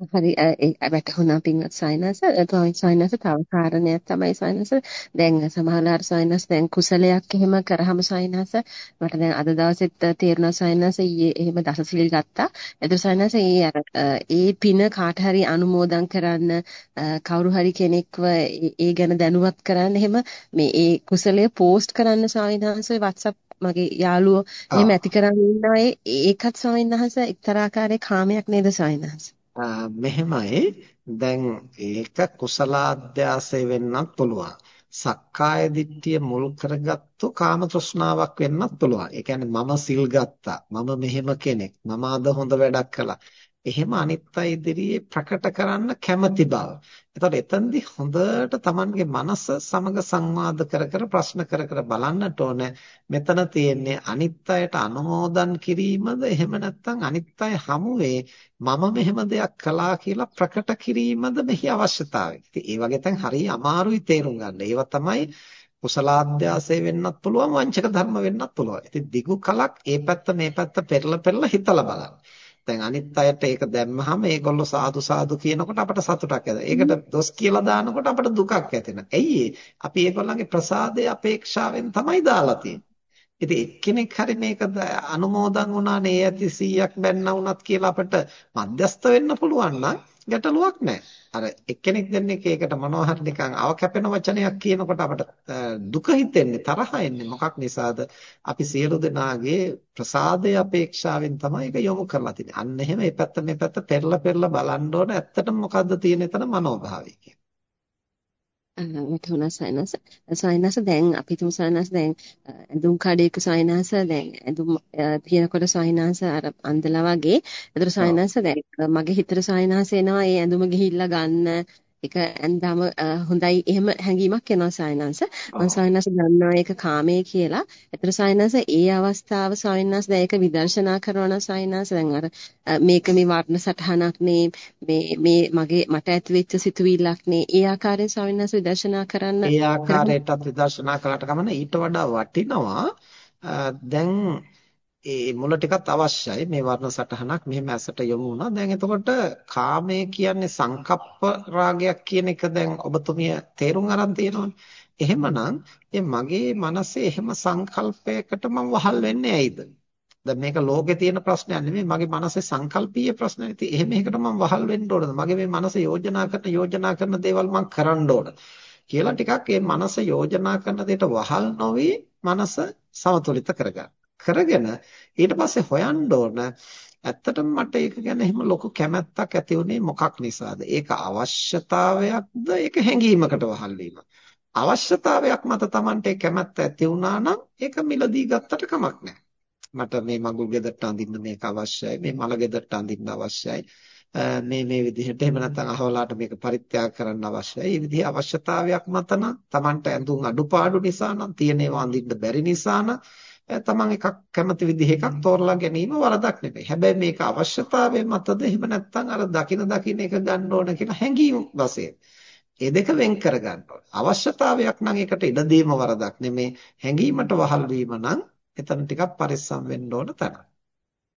හරි ඒ වැටහුණා පින්වත් සයනස. සයනස තව කාරණයක් තමයි සයනස. දැන් සමහරවල් සයනස දැන් කුසලයක් එහෙම කරාම සයනස මට දැන් අද දවසෙත් තේරුණා සයනස ඊයේ එහෙම දසසිල් ගත්තා. එතකොට සයනස ඒ අර ඒ පින කාට හරි අනුමෝදන් කරන්න කවුරු හරි කෙනෙක්ව ඒ ගැන දැනුවත් කරන්න එහෙම මේ ඒ කුසලය පෝස්ට් කරන්න සයනස WhatsApp මගේ යාළුවෝ එහෙම ඇති කරන් ඉන්න අය ඒකත් සයනස එක්තරා ආකාරයේ කාමයක් නේද සයනස මෙහෙමයි දැන් ඒක කුසලාධ්‍යාසය වෙන්නත් පුළුවන්. සක්කාය දිට්ඨිය මුල් කරගත්තු කාම තෘෂ්ණාවක් වෙන්නත් පුළුවන්. ඒ කියන්නේ මම සිල් ගත්තා. මම මෙහෙම කෙනෙක්. මම අද හොඳ වැඩක් කළා. එහෙම අනිත් අය ඉදිරියේ ප්‍රකට කරන්න කැමති බව. එතකොට එතෙන්දී හොඳට Tamanගේ මනස සමග සංවාද කර කර ප්‍රශ්න කර කර බලන්නට ඕන. මෙතන තියෙන්නේ අනිත් අයට අනුමෝදන් කිරීමද එහෙම නැත්නම් අනිත් අය හමුවේ මම මෙහෙම දෙයක් කළා කියලා ප්‍රකට කිරීමද මෙහි අවශ්‍යතාවය. ඉතින් ඒ වගේ තැන් හරිය අමාරුයි තේරුම් ගන්න. ඒවා තමයි කුසලාභ්‍යාසය වෙන්නත් පුළුවන් වංචක ධර්ම වෙන්නත් පුළුවන්. ඉතින් දිගු කලක් ඒ පැත්ත මේ පැත්ත පෙරලා පෙරලා හිතලා බලන්න. දැන් අනිත් අයට ඒක දැම්මහම ඒගොල්ලෝ සාදු සාදු කියනකොට අපට සතුටක් ඇති. ඒකට දොස් කියලා දානකොට අපට දුකක් ඇති ඇයි අපි ඒගොල්ලන්ගේ ප්‍රසාදය අපේක්ෂාවෙන් තමයි දාලා තියෙන්නේ. ඉතින් එක්කෙනෙක් හරි මේක අනුමෝදන් වුණානේ ඇති 100ක් බැන්න වුණත් කියලා අපිට මධ්‍යස්ත වෙන්න පුළුවන් නම් ගැටලුවක් නැහැ. අර එක්කෙනෙක් දෙන්නේ ඒකට මොනවා හරි නිකන් අවකැපෙන වචනයක් කියනකොට අපිට දුක හිතෙන්නේ තරහ එන්නේ මොකක් නිසාද? අපි සියලු දෙනාගේ ප්‍රසාදය අපේක්ෂාවෙන් තමයි ඒක යොමු කරලා තින්නේ. අන්න එහෙම මේ පැත්ත මේ පැත්ත පෙරලා පෙරලා බලන්න ඕන ඇත්තටම මොකද්ද තියෙන එතන මනෝභාවය කියන්නේ. වැටුණා සයනස. සයනස දැන් අපි තුමු සයනස දැන් ඇඳුම් කඩේක සයනස දැන් ඇඳුම් තියෙනකොට සයනස අර අන්දලා වගේ. ඒතර සයනස දැන් මගේ හිතට සයනස එනවා ඒ ඇඳුම ගිහිල්ලා ගන්න. ඒක ඇඳාම හොඳයි එහෙම හැඟීමක් එනවා සයනස. මම සයනස දන්නවා ඒක කාමයේ කියලා. ඒතර සයනස ඒ අවස්ථාව සයනස දැන් ඒක විදර්ශනා කරනවා සයනස දැන් අර මේක මේ වර්ණ සටහනක් නේ මේ මේ මගේ මට ඇති වෙච්ච සිතුවිල්ලක් නේ. ඒ ආකාරයෙන් සයනස විදර්ශනා කරන්න ඒ ආකාරයටත් විදර්ශනා කළාට කමන්න ඊට වඩා වටිනවා දැන් ඒ මුල ටිකක් අවශ්‍යයි මේ වර්ණ සටහනක් මෙහෙම ඇසට යොමු වුණා. දැන් එතකොට කාමය කියන්නේ සංකප්ප රාගයක් කියන එක දැන් ඔබතුමිය තේරුම් අරන් තියෙනවනේ. එහෙමනම් මේ මගේ මනසේ එහෙම සංකල්පයකට මම වහල් වෙන්නේ ඇයිද? දැන් මේක ලෝකේ තියෙන ප්‍රශ්නයක් නෙමෙයි මගේ මනසේ සංකල්පීය ප්‍රශ්නයක්. ඉතින් එහෙම එකකට මම වහල් වෙන්න ඕනද? මගේ මේ මනස යෝජනා කරන යෝජනා කරන දේවල් මම කරන්න ඕන. කියලා ටිකක් මේ මනස යෝජනා කරන දෙයට වහල් නොවි මනස සමතුලිත කරගන්න. කරගෙන ඊට පස්සේ හොයන්න ඕන ඇත්තටම මට ඒක ගැන එහෙම ලොකු කැමැත්තක් ඇති වුණේ මොකක් නිසාද? ඒක අවශ්‍යතාවයක්ද? ඒක හැඟීමකට වහල් වීම. අවශ්‍යතාවයක් මත Tamante කැමැත්ත ඇති වුණා නම් ඒක මිලදී ගත්තට කමක් නැහැ. මට මේ මඟුල් ගෙදරට අඳින්න මේක අවශ්‍යයි. මේ මල ගෙදරට අඳින්න අවශ්‍යයි. මේ මේ විදිහට එහෙම නැත්නම් අහවලාට මේක පරිත්‍යාග කරන්න අවශ්‍යයි. මේ විදිහේ අවශ්‍යතාවයක් මත නම් Tamante ඇඳුම් අඩුපාඩු නිසා නම් තියෙන ඒවා අඳින්න බැරි නිසා නම් තමන් එකක් කැමති විදිහ එකක් තෝරලා ගැනීම වරදක් නෙමෙයි. හැබැයි මේක අවශ්‍යතාවය මතද එහෙම නැත්නම් අර දකින දකින එක ගන්න ඕන කියලා හැඟීම් වශයෙන්. ඒ දෙක වෙන් කර ගන්න ඕන. අවශ්‍යතාවයක් නම් ඒකට ඉඩ දීම වරදක් නෙමෙයි. හැඟීමට වහල් වීම නම් එතන ටිකක් පරිස්සම් වෙන්න ඕන තරම්.